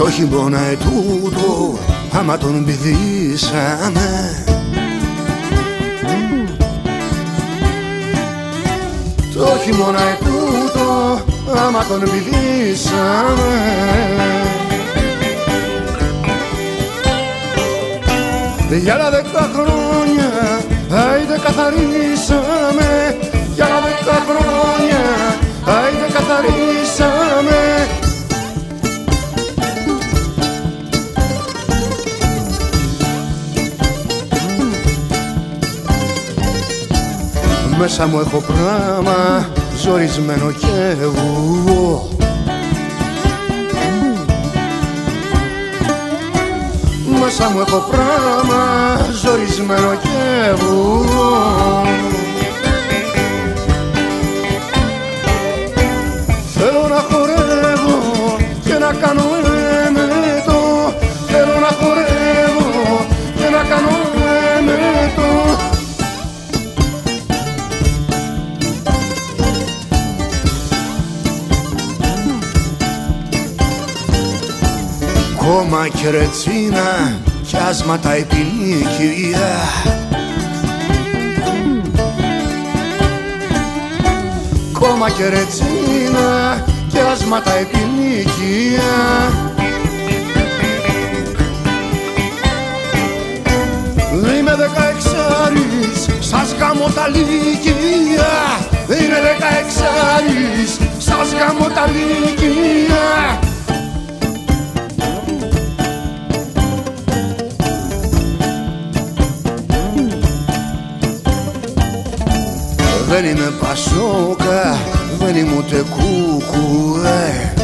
Το χειμώνα ετούτο άμα τον πηδήσαμε. Το χειμώνα ετούτο άμα τον πηδήσαμε. Για άλλα δέκα χρόνια Μέσα μου έχω πράμα ζορισμένο και εγώ Μέσα μου έχω πράμα ζορισμένο και εγώ Κόμμα και ρετσίνα κι άσματα επιλίκεια Κόμμα και ρετσίνα κι άσματα επιλίκεια Είμαι δεκαεξάρης, σας γάμω τα λύκεια Δεν είμαι πασόκα, δεν είμαι ούτε κούκουε.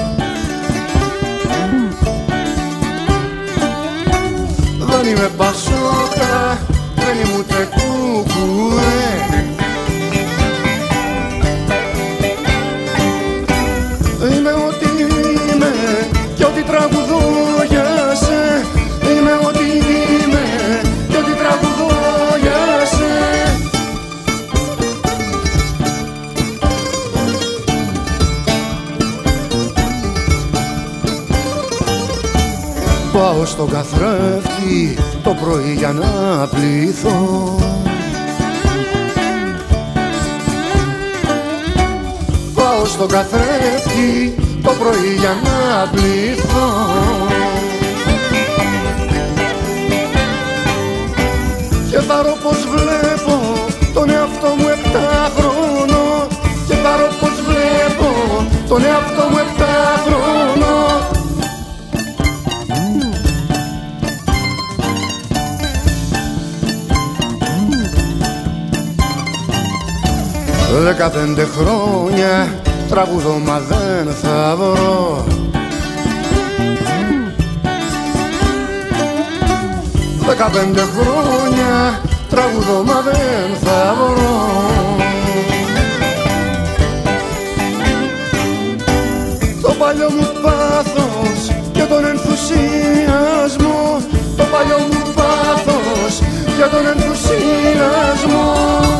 Δεν είμαι πασόκα, δεν είμαι ούτε στον καθρέφτη το πρωί για να πλήθω Πάω στον καθρέφτη το πρωί για να πλήθω Δεκαπέντε χρόνια τραγουδώ μα δεν θα βρω Δεκαπέντε χρόνια τραγουδώ μα δεν θα βρω Το παλιό μου πάθος και τον ενθουσιασμό. Το παλιό μου πάθος και τον ενθουσιασμό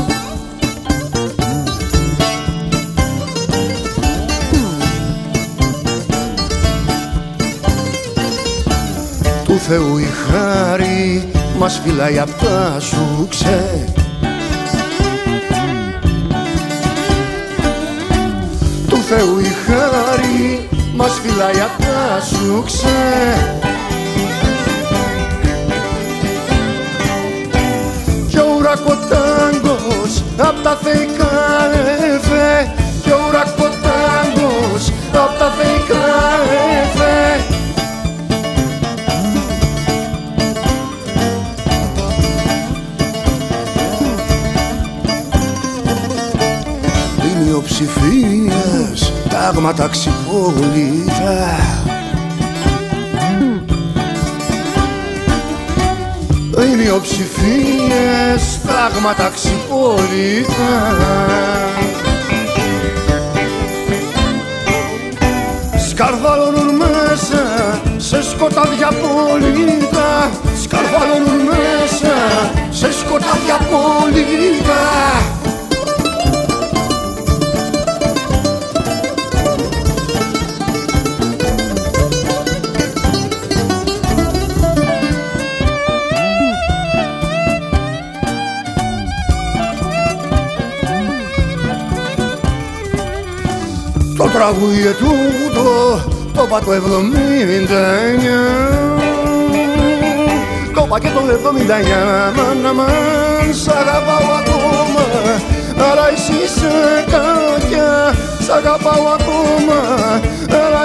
Θεού η χάρη μας φυλάει απ' τα σουξέ Του Θεού η χάρη μας φυλάει απ' τα σουξέ Κι Οι μειοψηφίες τάγματα ξυπόλυτα Οι μειοψηφίες τάγματα ξυπόλυτα Σκαρβαλώνουν μέσα σε σκοτάδια πολίτα Σκαρβαλώνουν μέσα σε σκοτάδια πολίτα τραγούδι τούτο το είπα το 79 Το είπα και το 79 Μάνα μαν σ' αγαπάω ακόμα. Αλλά εσύ είσαι κακιά Σ' αγαπάω ακόμα. Αλλά